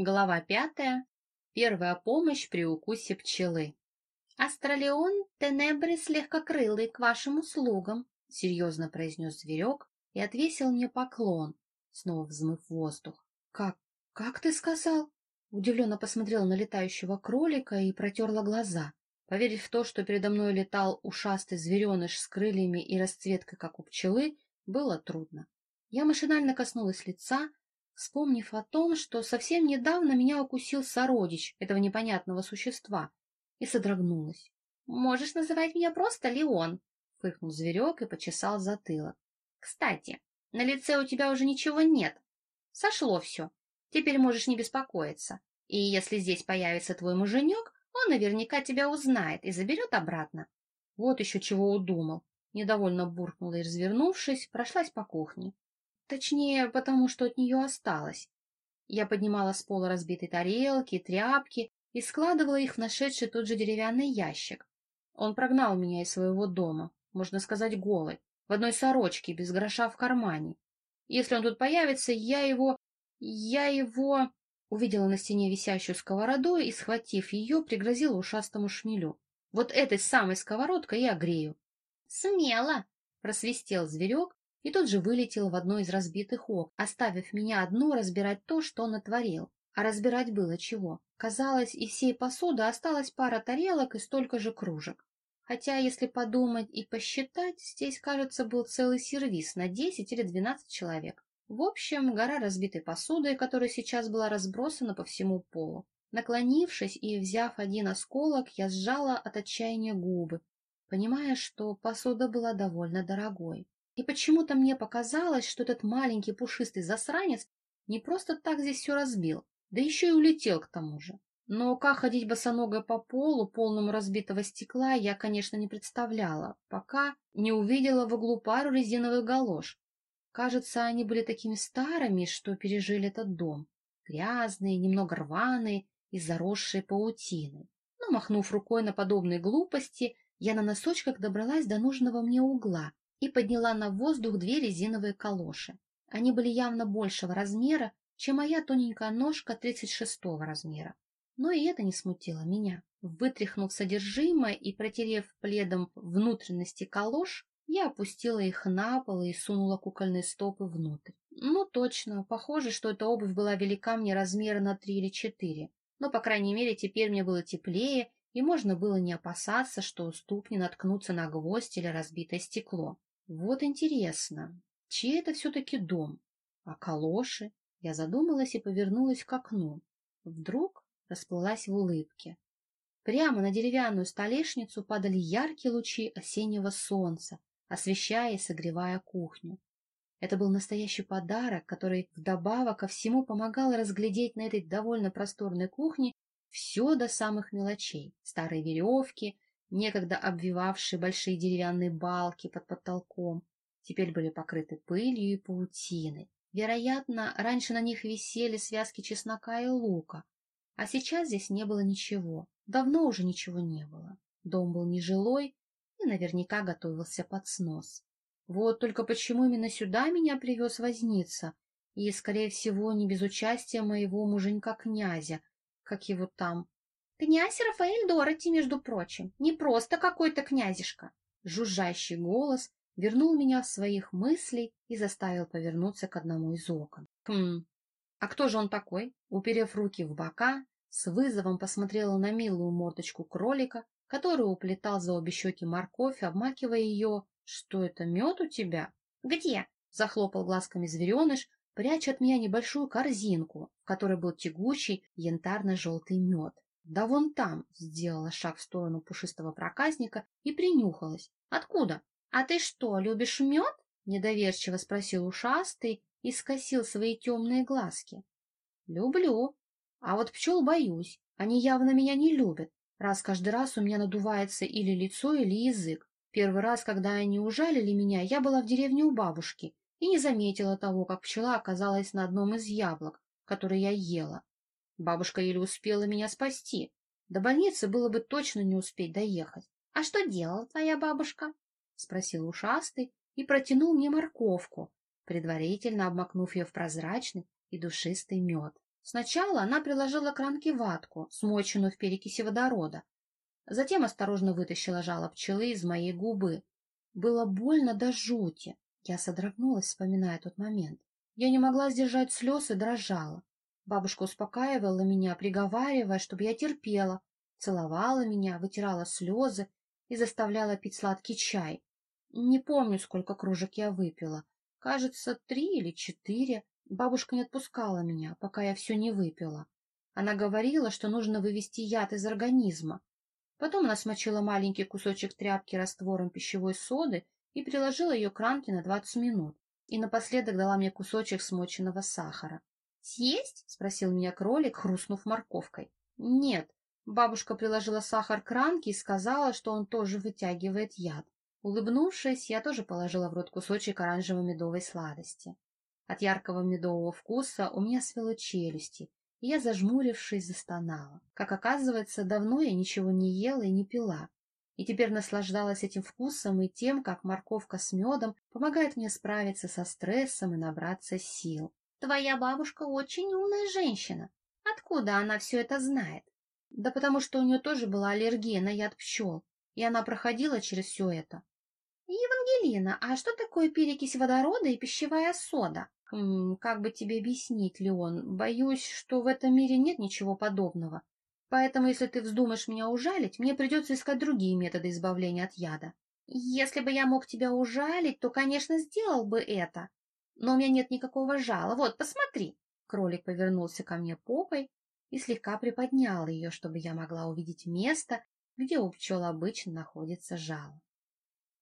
Глава пятая. Первая помощь при укусе пчелы. «Астралион Тенебрис легкокрылый к вашим услугам», — серьезно произнес зверек и отвесил мне поклон, снова взмыв воздух. «Как? Как ты сказал?» Удивленно посмотрела на летающего кролика и протерла глаза. Поверить в то, что передо мной летал ушастый звереныш с крыльями и расцветкой, как у пчелы, было трудно. Я машинально коснулась лица, вспомнив о том, что совсем недавно меня укусил сородич этого непонятного существа, и содрогнулась. — Можешь называть меня просто Леон, — фыркнул зверек и почесал затылок. — Кстати, на лице у тебя уже ничего нет. Сошло все. Теперь можешь не беспокоиться. И если здесь появится твой муженек, он наверняка тебя узнает и заберет обратно. Вот еще чего удумал. Недовольно буркнула и, развернувшись, прошлась по кухне. Точнее, потому что от нее осталось. Я поднимала с пола разбитые тарелки, тряпки и складывала их в нашедший тот же деревянный ящик. Он прогнал меня из своего дома, можно сказать, голой, в одной сорочке, без гроша в кармане. Если он тут появится, я его... я его... Увидела на стене висящую сковороду и, схватив ее, пригрозила ушастому шмелю. Вот этой самой сковородкой я грею. «Смело!» — просвистел зверек, и тут же вылетел в одно из разбитых окон, оставив меня одну разбирать то, что натворил. А разбирать было чего. Казалось, из всей посуды осталась пара тарелок и столько же кружек. Хотя, если подумать и посчитать, здесь, кажется, был целый сервис на 10 или 12 человек. В общем, гора разбитой посуды, которая сейчас была разбросана по всему полу. Наклонившись и взяв один осколок, я сжала от отчаяния губы, понимая, что посуда была довольно дорогой. И почему-то мне показалось, что этот маленький пушистый засранец не просто так здесь все разбил, да еще и улетел к тому же. Но как ходить босоногой по полу, полному разбитого стекла, я, конечно, не представляла, пока не увидела в углу пару резиновых галош. Кажется, они были такими старыми, что пережили этот дом. Грязные, немного рваные и заросшие паутиной. Но, махнув рукой на подобные глупости, я на носочках добралась до нужного мне угла и подняла на воздух две резиновые калоши. Они были явно большего размера, чем моя тоненькая ножка 36 размера. Но и это не смутило меня. Вытряхнув содержимое и протерев пледом внутренности калош, я опустила их на пол и сунула кукольные стопы внутрь. Ну, точно, похоже, что эта обувь была велика мне размера на три или четыре. Но, по крайней мере, теперь мне было теплее, и можно было не опасаться, что ступни наткнутся на гвоздь или разбитое стекло. Вот интересно, чей это все-таки дом? А калоши? Я задумалась и повернулась к окну. Вдруг расплылась в улыбке. Прямо на деревянную столешницу падали яркие лучи осеннего солнца, освещая и согревая кухню. Это был настоящий подарок, который вдобавок ко всему помогал разглядеть на этой довольно просторной кухне все до самых мелочей. Старые веревки, некогда обвивавшие большие деревянные балки под потолком, теперь были покрыты пылью и паутиной. Вероятно, раньше на них висели связки чеснока и лука, а сейчас здесь не было ничего. Давно уже ничего не было. Дом был нежилой и наверняка готовился под снос. Вот только почему именно сюда меня привез возница, и, скорее всего, не без участия моего муженька-князя, как его там, Князь Рафаэль Дороти, между прочим, не просто какой-то князишка. Жужжащий голос вернул меня в своих мыслей и заставил повернуться к одному из окон. Хм, а кто же он такой? Уперев руки в бока, с вызовом посмотрела на милую мордочку кролика, который уплетал за обе щеки морковь, обмакивая ее. Что это, мед у тебя? Где? Захлопал глазками звереныш, пряча от меня небольшую корзинку, в которой был тягучий янтарно-желтый мед. Да вон там, сделала шаг в сторону пушистого проказника и принюхалась. Откуда? А ты что, любишь мед? Недоверчиво спросил ушастый и скосил свои темные глазки. Люблю. А вот пчел боюсь. Они явно меня не любят, раз каждый раз у меня надувается или лицо, или язык. Первый раз, когда они ужалили меня, я была в деревне у бабушки и не заметила того, как пчела оказалась на одном из яблок, которые я ела. Бабушка еле успела меня спасти. До больницы было бы точно не успеть доехать. — А что делала твоя бабушка? — спросил ушастый и протянул мне морковку, предварительно обмакнув ее в прозрачный и душистый мед. Сначала она приложила к ранке ватку, смоченную в перекиси водорода. Затем осторожно вытащила жало пчелы из моей губы. Было больно до жути. Я содрогнулась, вспоминая тот момент. Я не могла сдержать слез и дрожала. Бабушка успокаивала меня, приговаривая, чтобы я терпела, целовала меня, вытирала слезы и заставляла пить сладкий чай. Не помню, сколько кружек я выпила. Кажется, три или четыре. Бабушка не отпускала меня, пока я все не выпила. Она говорила, что нужно вывести яд из организма. Потом она смочила маленький кусочек тряпки раствором пищевой соды и приложила ее к ранке на двадцать минут. И напоследок дала мне кусочек смоченного сахара. «Съесть?» — спросил меня кролик, хрустнув морковкой. «Нет». Бабушка приложила сахар к ранке и сказала, что он тоже вытягивает яд. Улыбнувшись, я тоже положила в рот кусочек оранжево-медовой сладости. От яркого медового вкуса у меня свело челюсти, и я, зажмурившись, застонала. Как оказывается, давно я ничего не ела и не пила, и теперь наслаждалась этим вкусом и тем, как морковка с медом помогает мне справиться со стрессом и набраться сил. Твоя бабушка очень умная женщина. Откуда она все это знает? Да потому что у нее тоже была аллергия на яд пчел, и она проходила через все это. Евангелина, а что такое перекись водорода и пищевая сода? Хм, как бы тебе объяснить, Леон? Боюсь, что в этом мире нет ничего подобного. Поэтому, если ты вздумаешь меня ужалить, мне придется искать другие методы избавления от яда. Если бы я мог тебя ужалить, то, конечно, сделал бы это. Но у меня нет никакого жала. Вот, посмотри. Кролик повернулся ко мне попой и слегка приподнял ее, чтобы я могла увидеть место, где у пчел обычно находится жало.